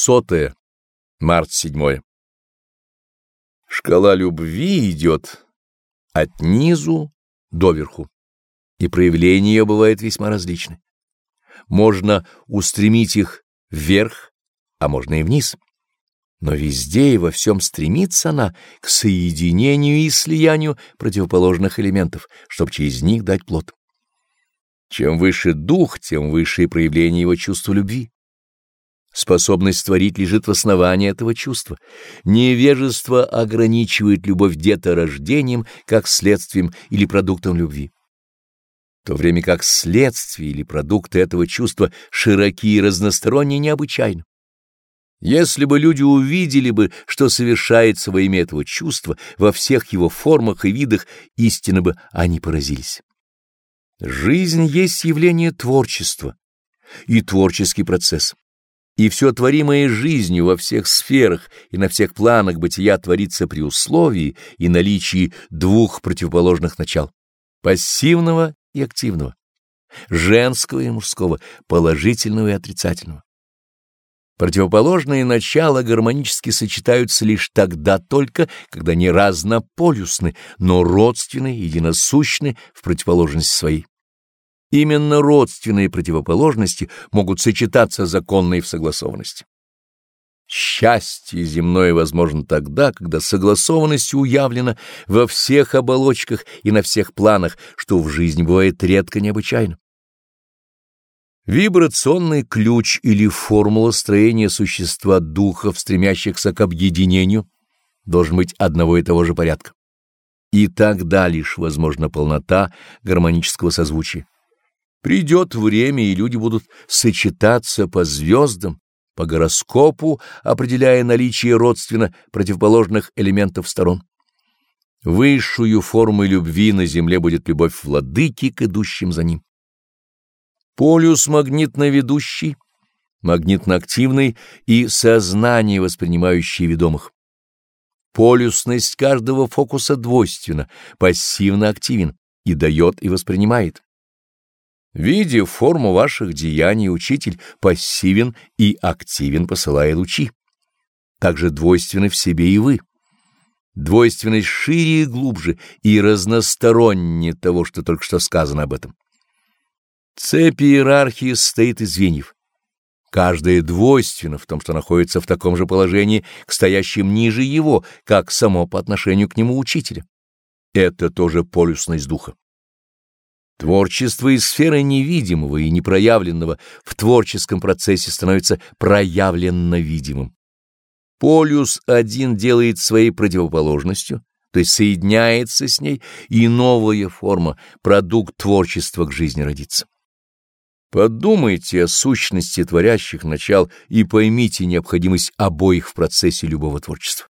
Двухсотое. Март 7. Шкала любви идет от низу до верху, и проявления ее бывают весьма различны. Можно устремить их вверх, а можно и вниз. Но везде и во всем стремится она к соединению и слиянию противоположных элементов, чтобы через них дать плод. Чем выше дух, тем выше и проявление его чувства любви. Способность творить лежит в основании этого чувства. Невежество ограничивает любовь деторождением как следствием или продуктом любви. В то время как следствие или продукты этого чувства широки и разносторонние необычайно. Если бы люди увидели бы, что совершается во имя этого чувства во всех его формах и видах, истинно бы они поразились. Жизнь есть явление творчества и творческий процесс. И все творимое жизнью во всех сферах и на всех планах бытия творится при условии и наличии двух противоположных начал — пассивного и активного, женского и мужского, положительного и отрицательного. Противоположные начала гармонически сочетаются лишь тогда только, когда не разнополюсны, но родственны, единосущны в противоположности своей. Именно родственные противоположности могут сочетаться законно и в согласованности. Счастье земное возможно тогда, когда согласованность уявлена во всех оболочках и на всех планах, что в жизни бывает редко необычайно. Вибрационный ключ или формула строения существа духов, стремящихся к объединению, должен быть одного и того же порядка. И тогда лишь возможна полнота гармонического созвучия. Придет время, и люди будут сочетаться по звездам, по гороскопу, определяя наличие родственно противоположных элементов сторон. Высшую формой любви на земле будет любовь владыки к идущим за ним. Полюс магнитно-ведущий, магнитно-активный и сознание, воспринимающее ведомых. Полюсность каждого фокуса двойственна, пассивно-активен и дает и воспринимает. Видя форму ваших деяний, учитель пассивен и активен, посылая лучи. Также двойственны в себе и вы. Двойственность шире и глубже и разностороннее того, что только что сказано об этом. Цепь иерархии состоит из звеньев. Каждое двойственно в том, что находится в таком же положении к стоящим ниже его, как само по отношению к нему учителя. Это тоже полюсность духа. Творчество из сферы невидимого и непроявленного в творческом процессе становится проявленно видимым. Полюс один делает своей противоположностью, то есть соединяется с ней, и новая форма, продукт творчества к жизни родится. Подумайте о сущности творящих начал и поймите необходимость обоих в процессе любого творчества.